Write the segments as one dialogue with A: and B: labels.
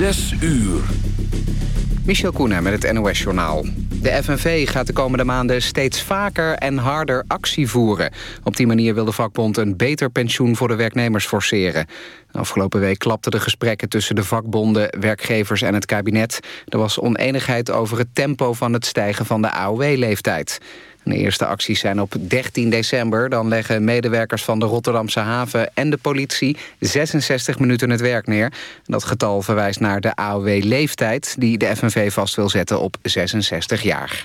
A: Zes uur.
B: Michel Koenen met het NOS-journaal. De FNV gaat de komende maanden steeds vaker en harder actie voeren. Op die manier wil de vakbond een beter pensioen voor de werknemers forceren. afgelopen week klapten de gesprekken tussen de vakbonden, werkgevers en het kabinet. Er was oneenigheid over het tempo van het stijgen van de AOW-leeftijd. De eerste acties zijn op 13 december. Dan leggen medewerkers van de Rotterdamse haven en de politie 66 minuten het werk neer. Dat getal verwijst naar de AOW-leeftijd die de FNV vast wil zetten op 66 jaar.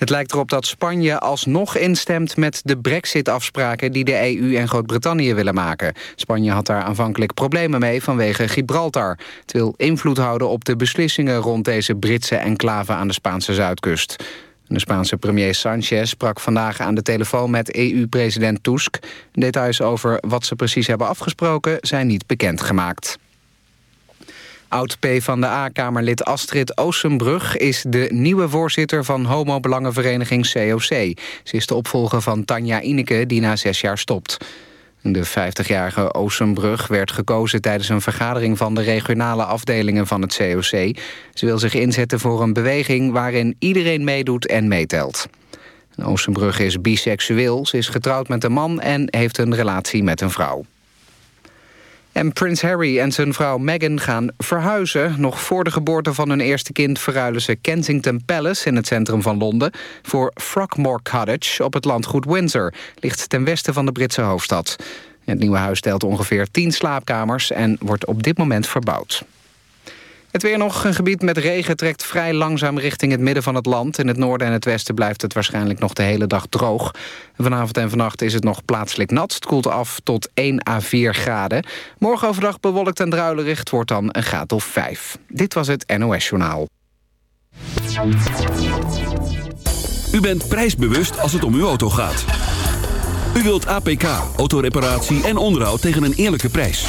B: Het lijkt erop dat Spanje alsnog instemt met de brexit-afspraken... die de EU en Groot-Brittannië willen maken. Spanje had daar aanvankelijk problemen mee vanwege Gibraltar. Het wil invloed houden op de beslissingen rond deze Britse enclave aan de Spaanse zuidkust. De Spaanse premier Sanchez sprak vandaag aan de telefoon met EU-president Tusk. Details over wat ze precies hebben afgesproken zijn niet bekendgemaakt. Oud-P van de A-kamerlid Astrid Oosenbrug is de nieuwe voorzitter van homo-belangenvereniging COC. Ze is de opvolger van Tanja Ineke die na zes jaar stopt. De 50-jarige Oosenbrug werd gekozen tijdens een vergadering van de regionale afdelingen van het COC. Ze wil zich inzetten voor een beweging waarin iedereen meedoet en meetelt. Oosenbrug is biseksueel, ze is getrouwd met een man en heeft een relatie met een vrouw. En prins Harry en zijn vrouw Meghan gaan verhuizen. Nog voor de geboorte van hun eerste kind verruilen ze Kensington Palace in het centrum van Londen voor Frogmore Cottage op het landgoed Windsor. Ligt ten westen van de Britse hoofdstad. Het nieuwe huis telt ongeveer 10 slaapkamers en wordt op dit moment verbouwd. Het weer nog. Een gebied met regen trekt vrij langzaam richting het midden van het land. In het noorden en het westen blijft het waarschijnlijk nog de hele dag droog. vanavond en vannacht is het nog plaatselijk nat. Het koelt af tot 1 à 4 graden. Morgen overdag bewolkt en druilerig. Het wordt dan een graad of 5. Dit was het NOS Journaal.
A: U bent prijsbewust als het om uw auto gaat. U wilt APK, autoreparatie en onderhoud tegen een eerlijke prijs.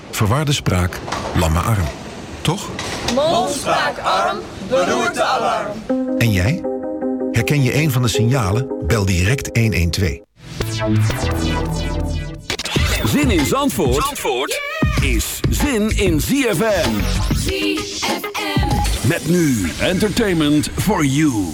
C: verwarde spraak, lamme arm. Toch?
D: Mond, spraak, arm, beroerte, alarm.
C: En jij? Herken je een van de signalen? Bel direct 112.
A: Zin in Zandvoort, Zandvoort is zin in ZFM.
D: ZFM.
A: Met nu entertainment for you.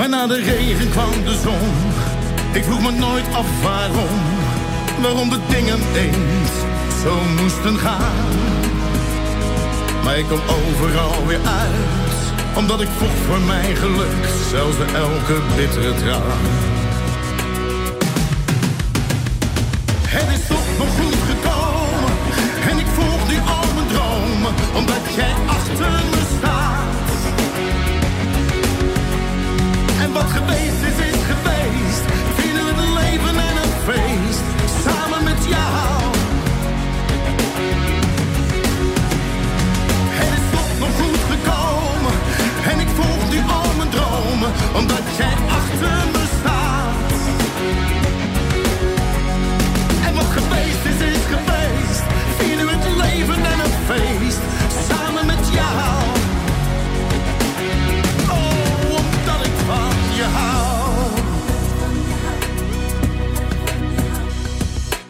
E: Maar na de regen kwam de zon. Ik vroeg me nooit af waarom. Waarom de dingen eens zo moesten gaan. Maar ik kom overal weer uit. Omdat ik vocht voor mijn geluk. Zelfs bij elke bittere traan. Het is toch nog goed gekomen. En ik volg nu al mijn dromen. Omdat jij achter me wat geweest is, is geweest. Vieren we het leven en een feest. Samen met jou. Het is toch nog goed gekomen. En ik volg nu al mijn dromen. Omdat jij achter me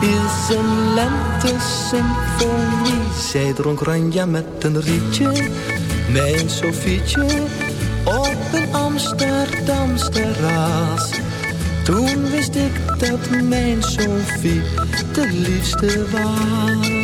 F: is een lente-symfonie. Zij dronk ranja met een rietje, mijn Sofietje, op een Amsterdams terras. Toen wist ik dat mijn Sofie de liefste was.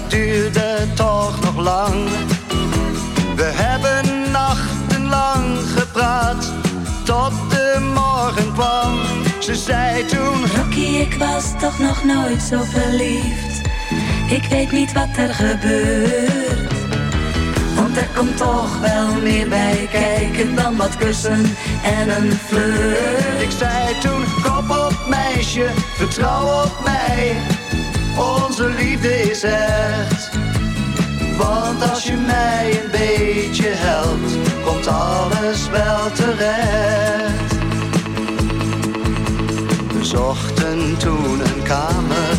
G: Dat duurde toch nog lang. We hebben nachtenlang gepraat, tot de morgen kwam. Ze zei toen,
H: Rocky, ik was toch nog nooit zo verliefd. Ik weet niet wat er gebeurt. Want er komt toch wel meer bij kijken dan wat kussen en een flirt.
G: Ik zei toen, kop op meisje, vertrouw op mij. Onze liefde is echt. Want als je mij een beetje helpt, komt alles wel terecht. We zochten toen een kamer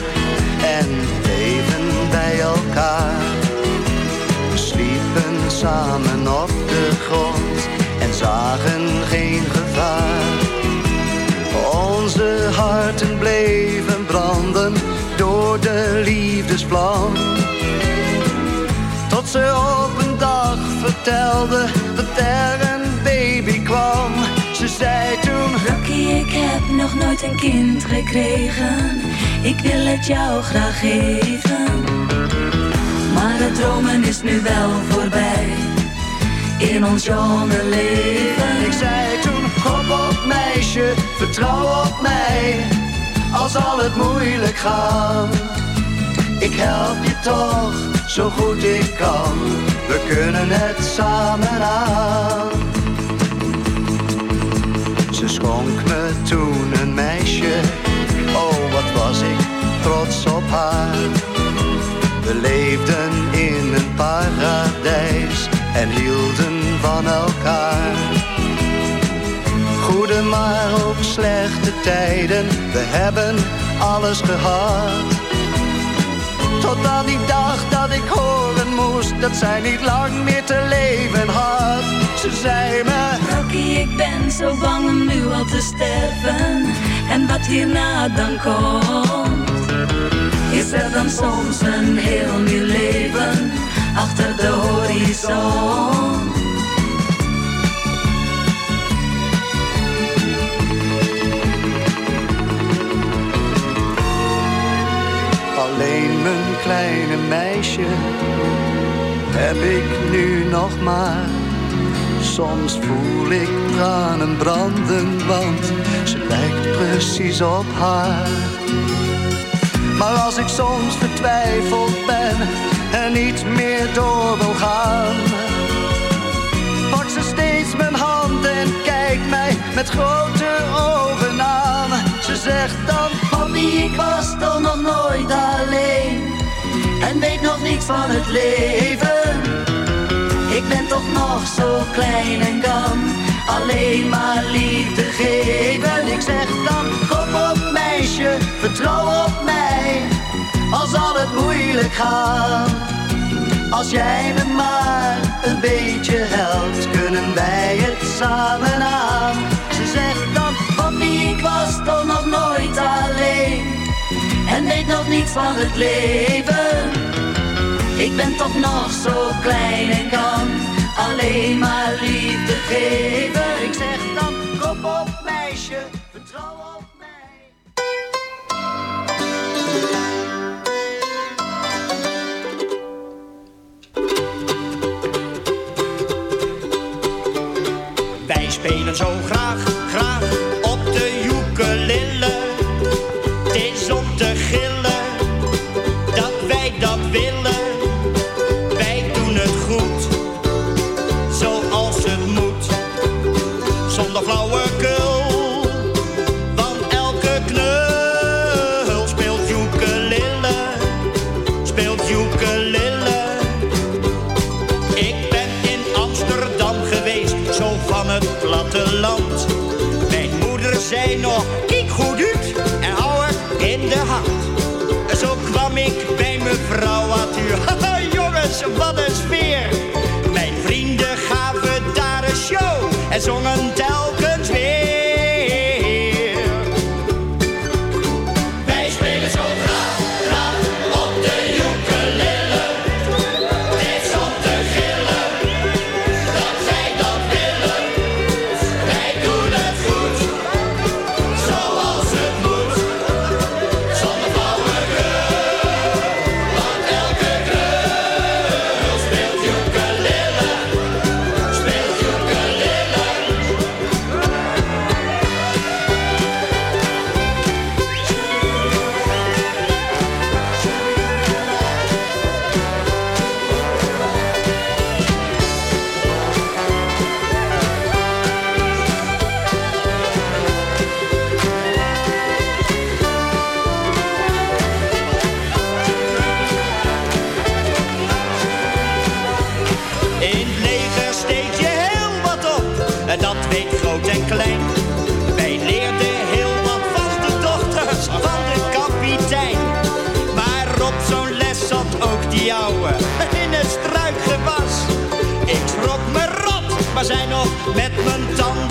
G: en bleven bij elkaar. We sliepen samen op de grond en zagen geen gevaar. Onze harten bleven branden door de liefdesvlam. Tot ze op een dag vertelde dat er een baby kwam. Ze zei toen,
H: Rocky, ik heb nog nooit een kind gekregen. Ik wil het jou graag geven. Maar het dromen is nu wel voorbij. In ons jonge leven.
G: ik zei toen, hop op meisje, vertrouw op mij. Al het moeilijk gaan. Ik help je toch, zo goed ik kan. We kunnen het samen aan. Ze schonk me toen een meisje. Oh, wat was ik trots op haar. We leefden in een paradijs en hielden van elkaar. Goede maar ook slechte we hebben alles gehad. Tot aan die dag dat ik horen moest dat zij niet lang meer te leven had. Ze zei me,
H: Rocky, ik ben zo bang om nu al te sterven. En wat hierna dan komt. Is er dan soms een heel nieuw leven achter de horizon?
G: Alleen mijn kleine meisje heb ik nu nog maar. Soms voel ik tranen branden, want ze lijkt precies op haar. Maar als ik soms vertwijfeld ben en niet meer door wil gaan, pakt ze steeds mijn hand en kijkt mij met grote ogen aan. Ze zegt dan,
H: Papi, ik was toch nog nooit alleen en weet nog niets van het leven. Ik ben toch nog zo klein en kan alleen maar liefde geven. Ik zeg dan, kom op meisje, vertrouw op mij, al zal het moeilijk gaan. Als jij me maar een beetje helpt, kunnen wij het samen aan. Ze zegt dan, ik was toch nog nooit alleen. En weet nog niets van het leven. Ik ben toch nog zo klein en kan alleen maar liefde geven.
G: Ik zeg dan, kom op meisje, vertrouw op mij.
I: Wij spelen zo graag, graag op de zijn nog met mijn tanden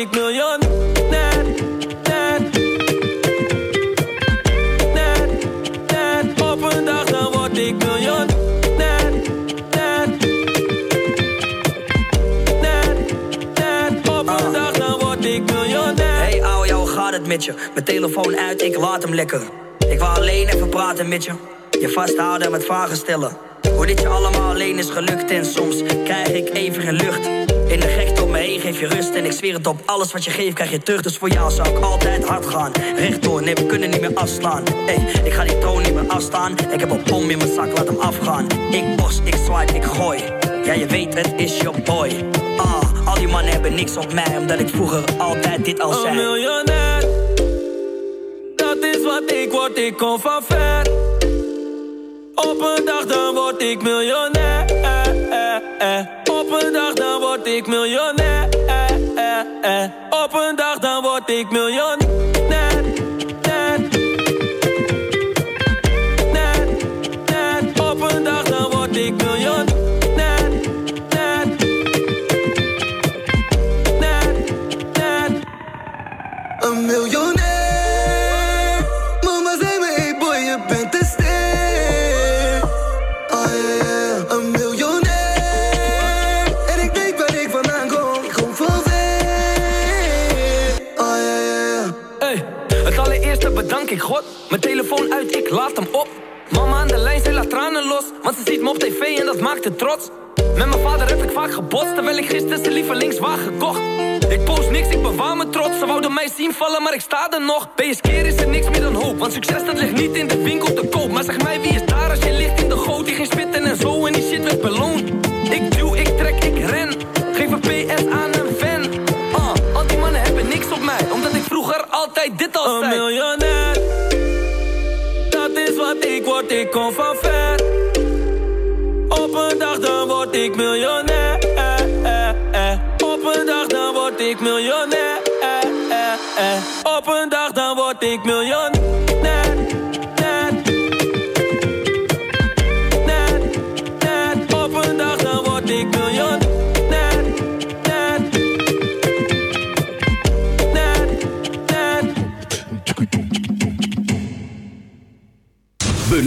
J: Dan word ik miljonair.
K: met je. Mijn telefoon uit, ik laat hem lekker. Ik wil alleen even praten met je. Je vasthouden met vragen stellen. Hoe dit je allemaal alleen is gelukt en soms krijg ik even geen lucht. In de gekte om me heen geef je rust en ik zweer het op. Alles wat je geeft krijg je terug, dus voor jou zou ik altijd hard gaan. Rechtdoor, nee we kunnen niet meer afslaan. Hey, ik ga die troon niet meer afstaan. Ik heb een bom in mijn zak, laat hem afgaan. Ik bos, ik swipe, ik gooi. Ja je weet het is je boy. Ah, al die mannen hebben niks op mij, omdat ik vroeger altijd dit al zei.
J: Een miljonair, dat is wat ik word, ik kom van ver. Op een dag dan word ik miljonair. Op een dag dan word ik miljonair. Op een dag dan word ik miljonair. Het allereerste bedank ik God. Mijn telefoon uit, ik laat hem op. Mama aan de lijn, ze laat tranen los. Want ze ziet me op tv en dat maakt het trots. Met mijn vader heb ik vaak gebotst, terwijl ik gisteren zijn lievelingswagen gekocht. Ik post niks, ik bewaar me trots. Ze wouden mij zien vallen, maar ik sta er nog. Je keer is er niks meer dan hoop. Want succes dat ligt niet in de winkel te koop. Maar zeg mij, wie is daar als je ligt in de goot? Die ging spitten en zo en die shit werd beloond. altijd dit als Een miljonair, dat is wat ik word, ik kom van ver.
L: Op een dag dan word ik miljonair. Op een dag dan word ik miljonair. Op een dag dan word ik miljonair.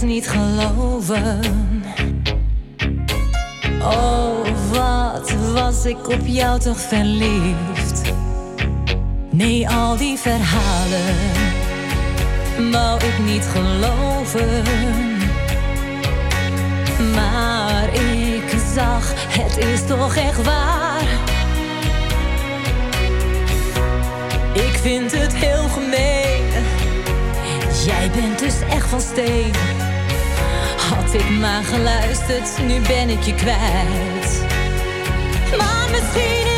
M: Dus niet geloven. Oh, wat was ik op jou toch verliefd? Nee, al die verhalen wou ik niet geloven. Maar ik zag, het is toch echt waar. Ik vind het heel gemeen. Jij bent dus echt van steen. Had ik maar geluisterd, nu ben ik je kwijt. Maar misschien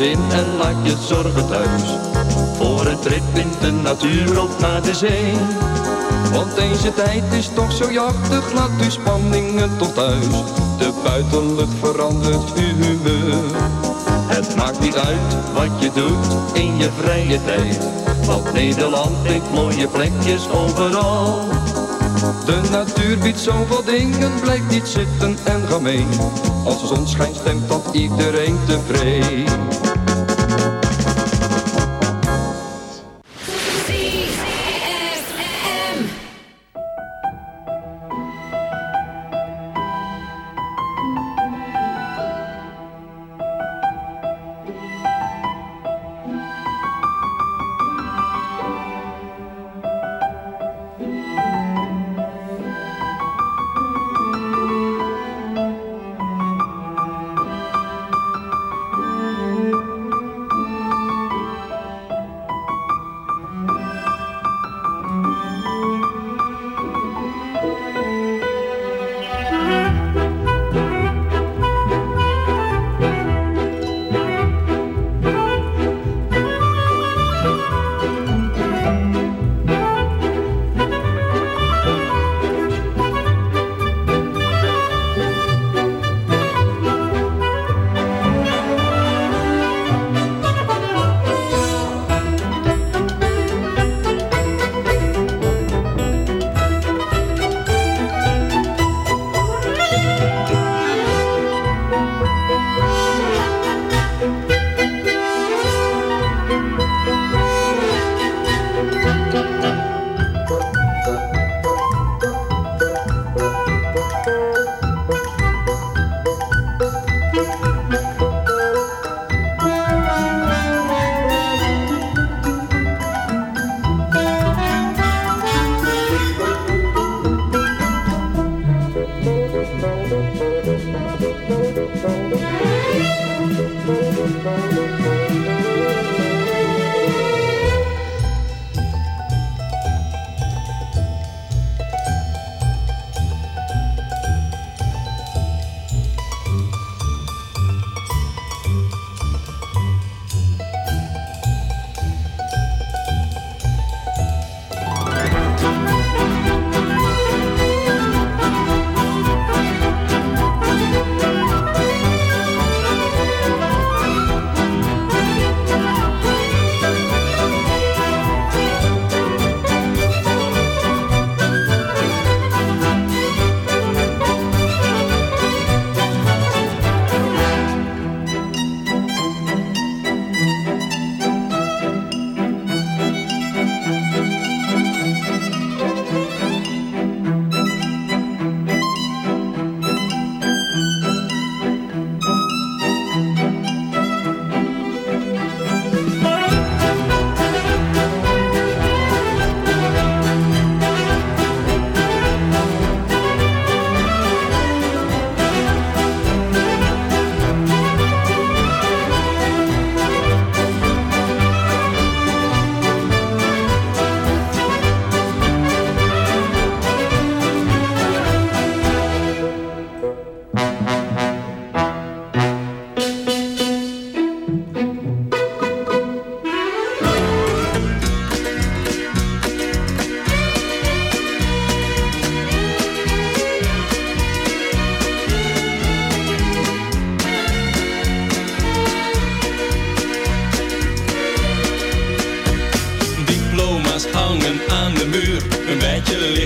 N: Gezin en laat je zorgen thuis. Voor een trip in de natuur op naar de zee. Want deze tijd is toch zo jachtig, laat uw spanningen tot thuis. De buitenlucht verandert uw humeur. Het maakt niet uit wat je doet in je vrije tijd. Want Nederland heeft mooie plekjes overal. De natuur biedt zoveel dingen, blijf niet zitten en ga mee. Als de zon schijnt stemt dat iedereen tevreden.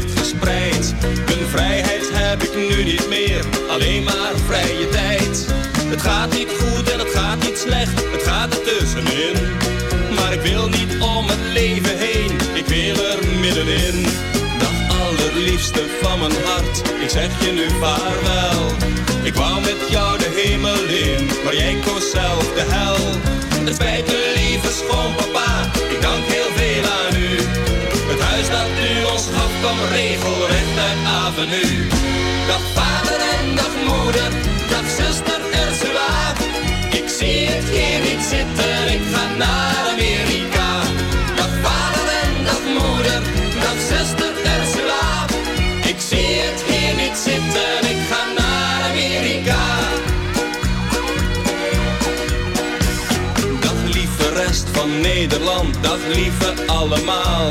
O: Een gespreid. Mijn vrijheid heb ik nu niet meer, alleen maar vrije tijd. Het gaat niet goed en het gaat niet slecht, het gaat er tussenin. Maar ik wil niet om het leven heen, ik wil er middenin. Dag allerliefste van mijn hart, ik zeg je nu vaarwel. Ik wou met jou de hemel in, maar jij koos zelf de hel. Het spijt me lieve schoonpapa, ik dank heel kom regelrecht uit Avenue. Dat vader en dat moeder, dat zuster Ursula. Ik zie het hier niet zitten, ik ga naar Amerika. Dat vader en dat moeder, dat zuster Ursula. Ik zie het hier niet zitten, ik ga naar Amerika. Dat lieve rest van Nederland, dat lieve allemaal.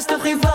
L: reste frivole.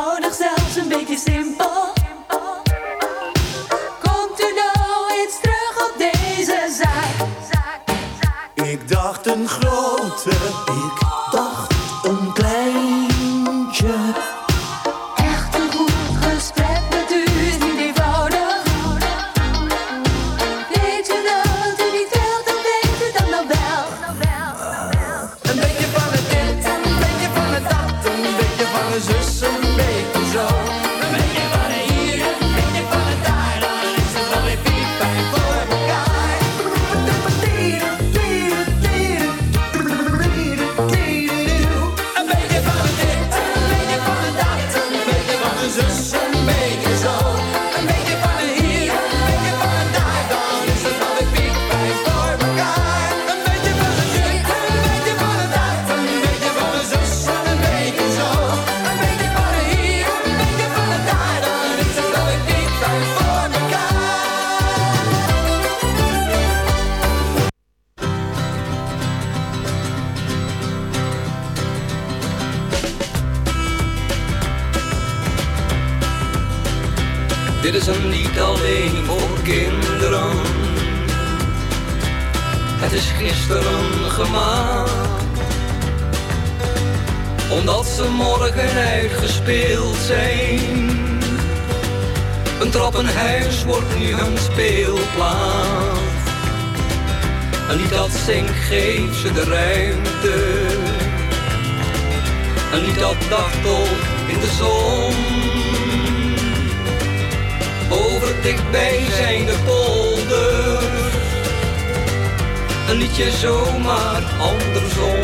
L: Een
P: liedje zomaar andersom.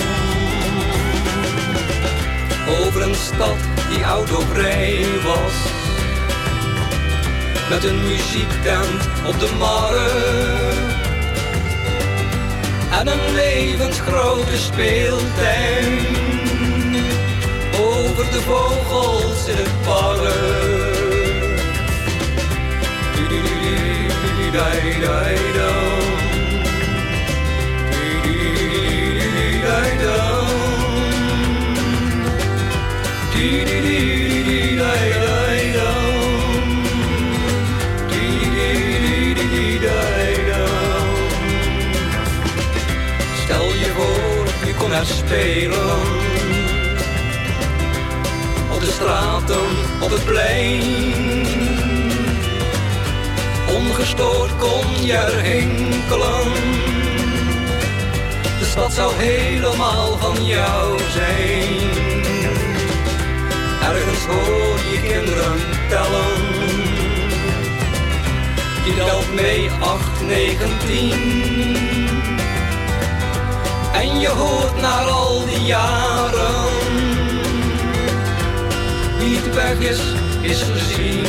P: Over een stad die autovrij was. Met een muziektent op de markt. En een levensgrote speeltuin. Over de vogels in het park. Stel je voor, je kon er spelen. Op de straten, op het plein. Ongestoord kon je er hinkelen. De stad zou helemaal van jou zijn. Ergens hoor je kinderen tellen. Je telt mee 8, 9, 10. En je hoort naar al die jaren. Wie niet weg is, is gezien.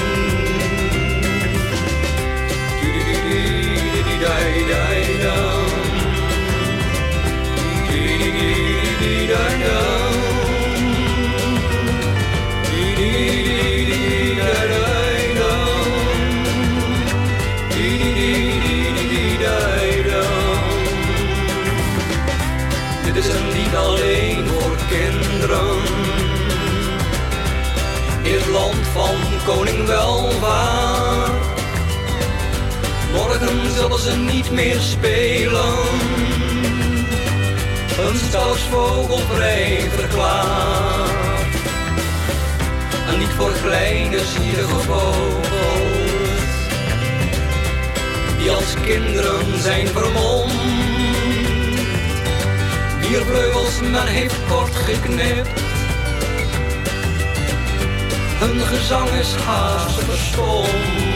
P: Dit kinderen. In het land van koning welvaart. Morgen zullen ze niet meer spelen. Een stal is vogelvrij verklaard. En niet voor kleine zielige vogels. Die als kinderen zijn vermomd. Wier vleugels men heeft kort geknipt. Hun gezang is haast verstomd.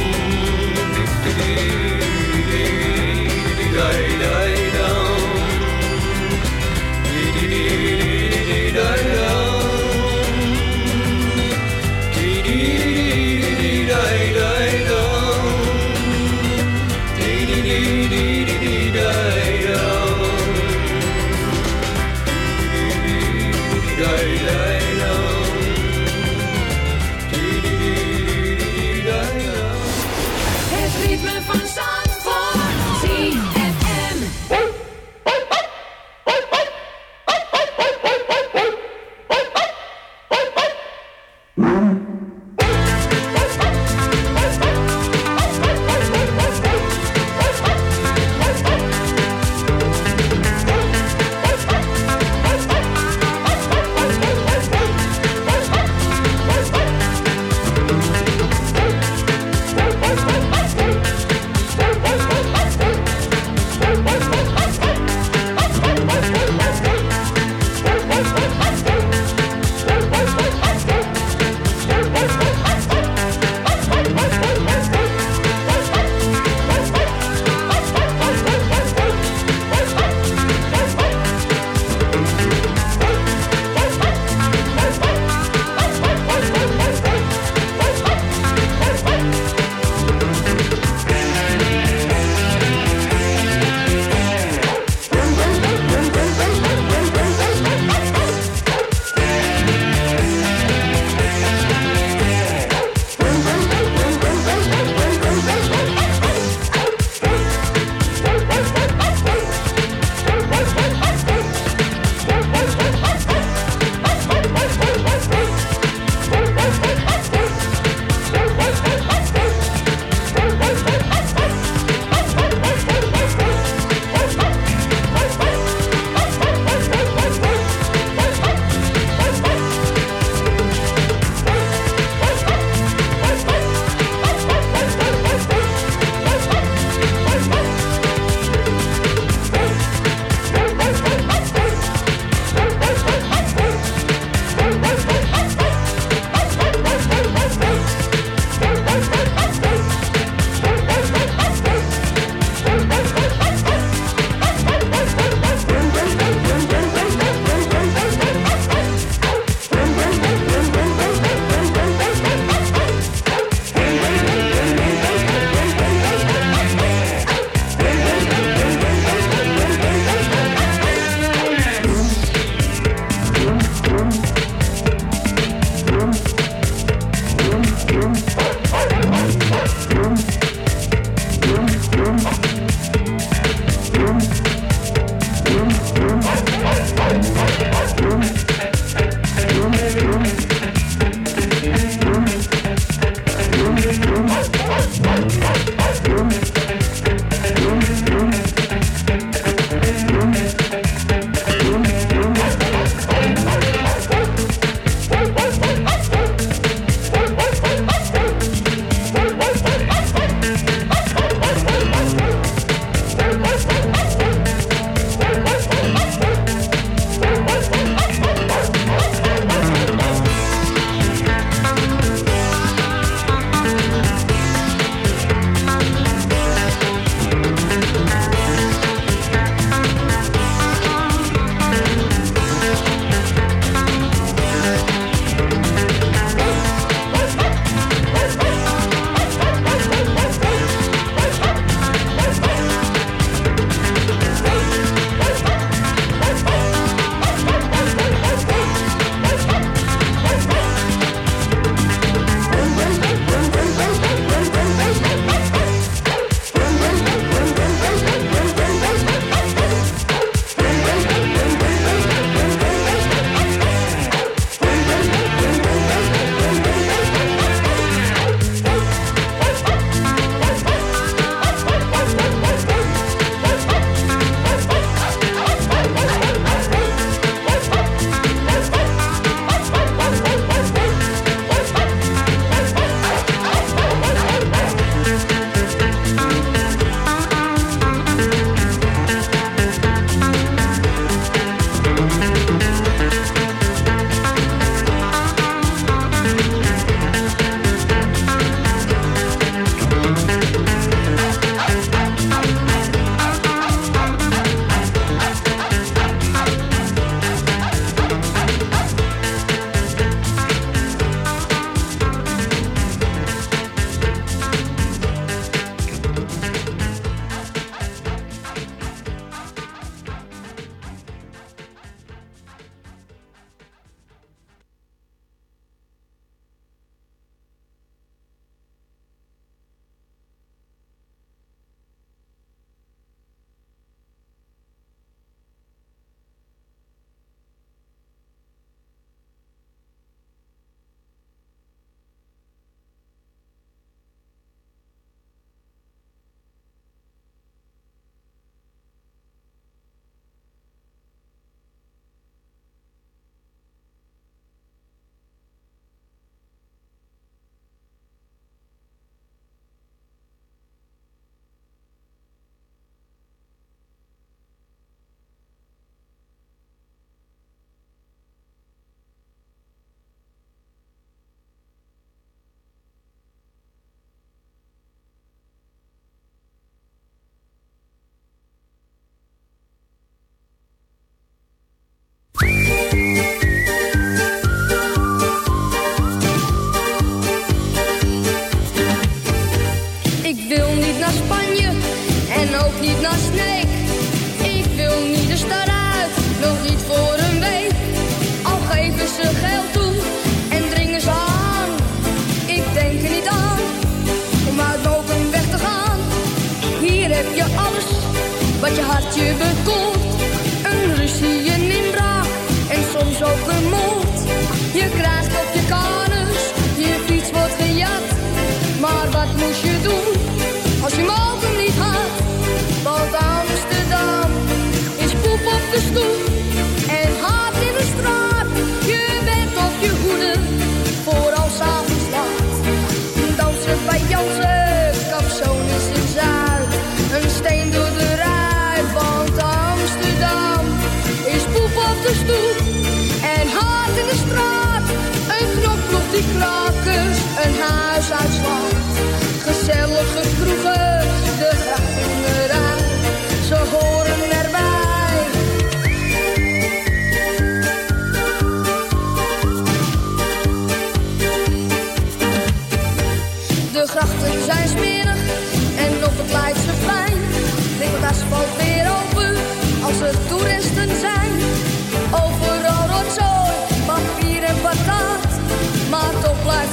Q: Lord.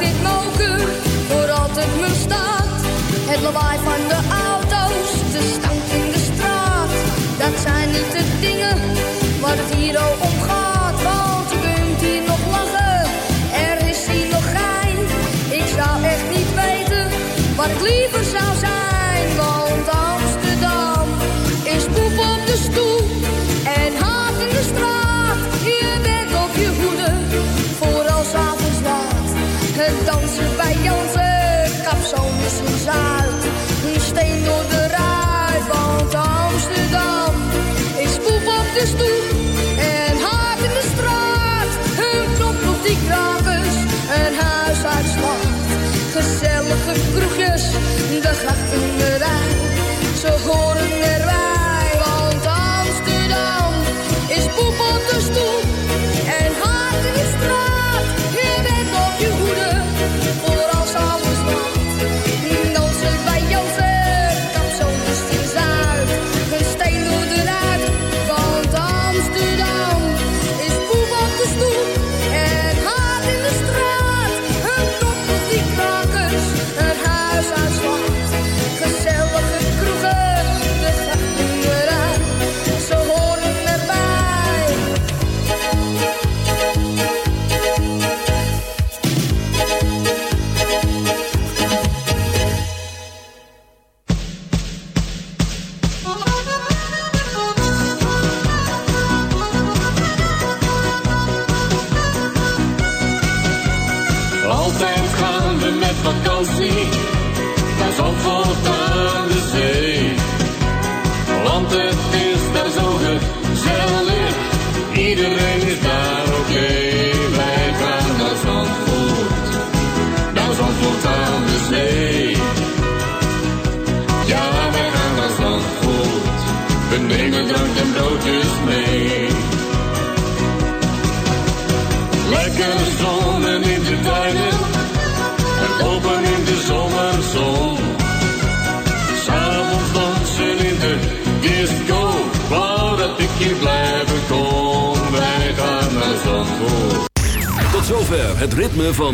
Q: zit Moker voor altijd mijn staat. Het lawaai van de auto's, de stank in de straat. Dat zijn niet de dingen waar het hier al om de stoep en hard in de straat. Hun top op die krakers, een huis uit. Gezellige kroegjes, de grachten eruit.